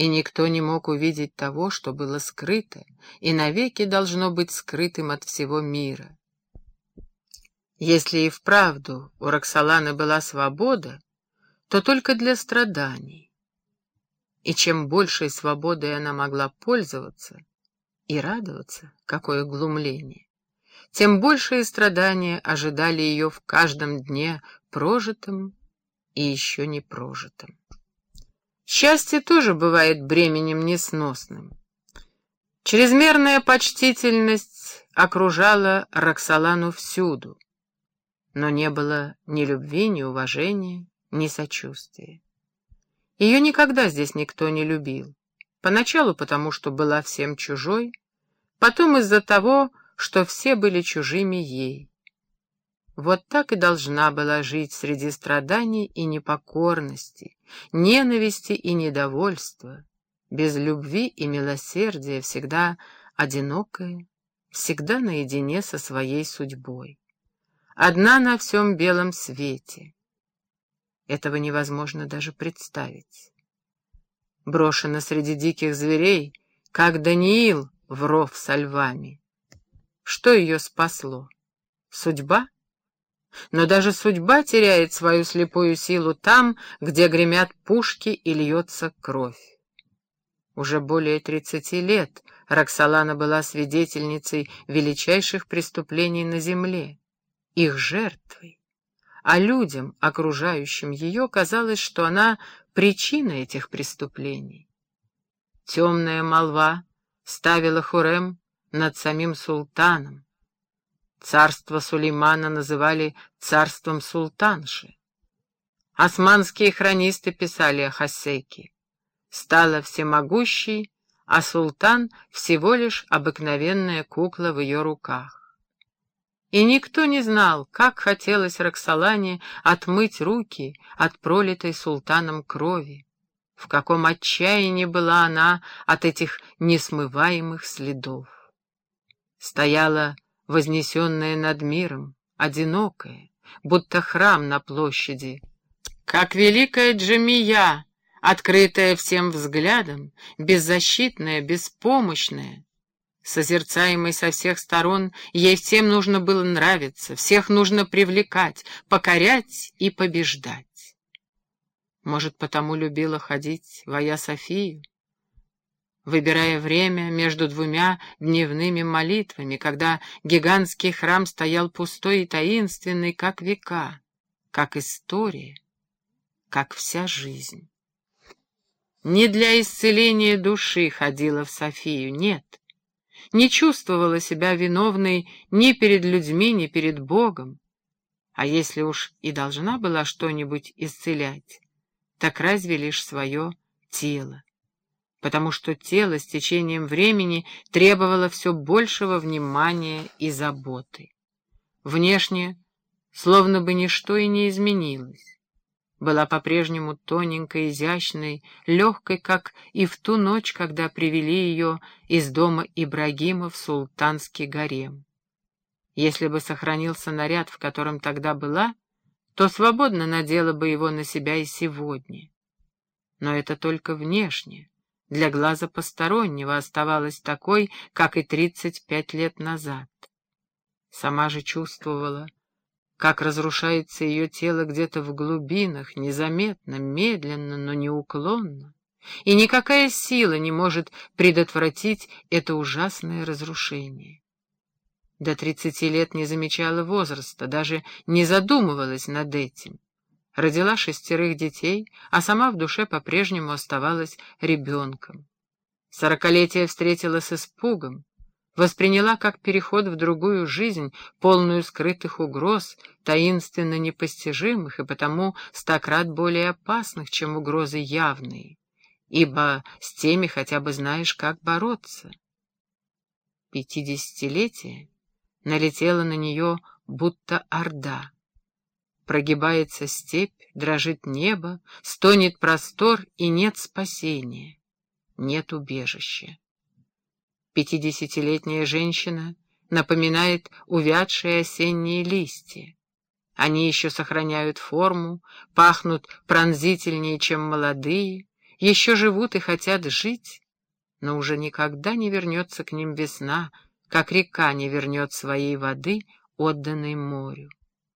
и никто не мог увидеть того, что было скрыто, и навеки должно быть скрытым от всего мира. Если и вправду у Роксоланы была свобода, то только для страданий. И чем большей свободой она могла пользоваться и радоваться, какое глумление, тем большие страдания ожидали ее в каждом дне прожитым и еще не прожитым. Счастье тоже бывает бременем несносным. Чрезмерная почтительность окружала Роксолану всюду, но не было ни любви, ни уважения, ни сочувствия. Ее никогда здесь никто не любил. Поначалу потому, что была всем чужой, потом из-за того, что все были чужими ей. Вот так и должна была жить среди страданий и непокорности, ненависти и недовольства, без любви и милосердия, всегда одинокая, всегда наедине со своей судьбой. Одна на всем белом свете. Этого невозможно даже представить. Брошена среди диких зверей, как Даниил в ров со львами. Что ее спасло? Судьба? Но даже судьба теряет свою слепую силу там, где гремят пушки и льется кровь. Уже более тридцати лет Роксолана была свидетельницей величайших преступлений на земле, их жертвой. А людям, окружающим ее, казалось, что она причина этих преступлений. Темная молва ставила Хурем над самим султаном, Царство Сулеймана называли царством султанши. Османские хронисты писали о Хасеке. Стала всемогущей, а султан всего лишь обыкновенная кукла в ее руках. И никто не знал, как хотелось Роксолане отмыть руки от пролитой султаном крови, в каком отчаянии была она от этих несмываемых следов. Стояла вознесенная над миром, одинокая, будто храм на площади, как великая Джамия, открытая всем взглядом, беззащитная, беспомощная. Созерцаемой со всех сторон, ей всем нужно было нравиться, всех нужно привлекать, покорять и побеждать. Может, потому любила ходить в Софию? Выбирая время между двумя дневными молитвами, когда гигантский храм стоял пустой и таинственный, как века, как история, как вся жизнь. Не для исцеления души ходила в Софию, нет. Не чувствовала себя виновной ни перед людьми, ни перед Богом. А если уж и должна была что-нибудь исцелять, так разве лишь свое тело потому что тело с течением времени требовало все большего внимания и заботы. Внешне словно бы ничто и не изменилось. Была по-прежнему тоненькой, изящной, легкой, как и в ту ночь, когда привели ее из дома Ибрагима в султанский гарем. Если бы сохранился наряд, в котором тогда была, то свободно надела бы его на себя и сегодня. Но это только внешне для глаза постороннего оставалась такой, как и тридцать пять лет назад. Сама же чувствовала, как разрушается ее тело где-то в глубинах, незаметно, медленно, но неуклонно, и никакая сила не может предотвратить это ужасное разрушение. До тридцати лет не замечала возраста, даже не задумывалась над этим родила шестерых детей, а сама в душе по-прежнему оставалась ребенком. Сорокалетие встретила с испугом, восприняла как переход в другую жизнь, полную скрытых угроз, таинственно непостижимых и потому стократ более опасных, чем угрозы явные, ибо с теми хотя бы знаешь, как бороться. Пятидесятилетие налетело на нее будто орда. Прогибается степь, дрожит небо, стонет простор, и нет спасения, нет убежища. Пятидесятилетняя женщина напоминает увядшие осенние листья. Они еще сохраняют форму, пахнут пронзительнее, чем молодые, еще живут и хотят жить, но уже никогда не вернется к ним весна, как река не вернет своей воды, отданной морю.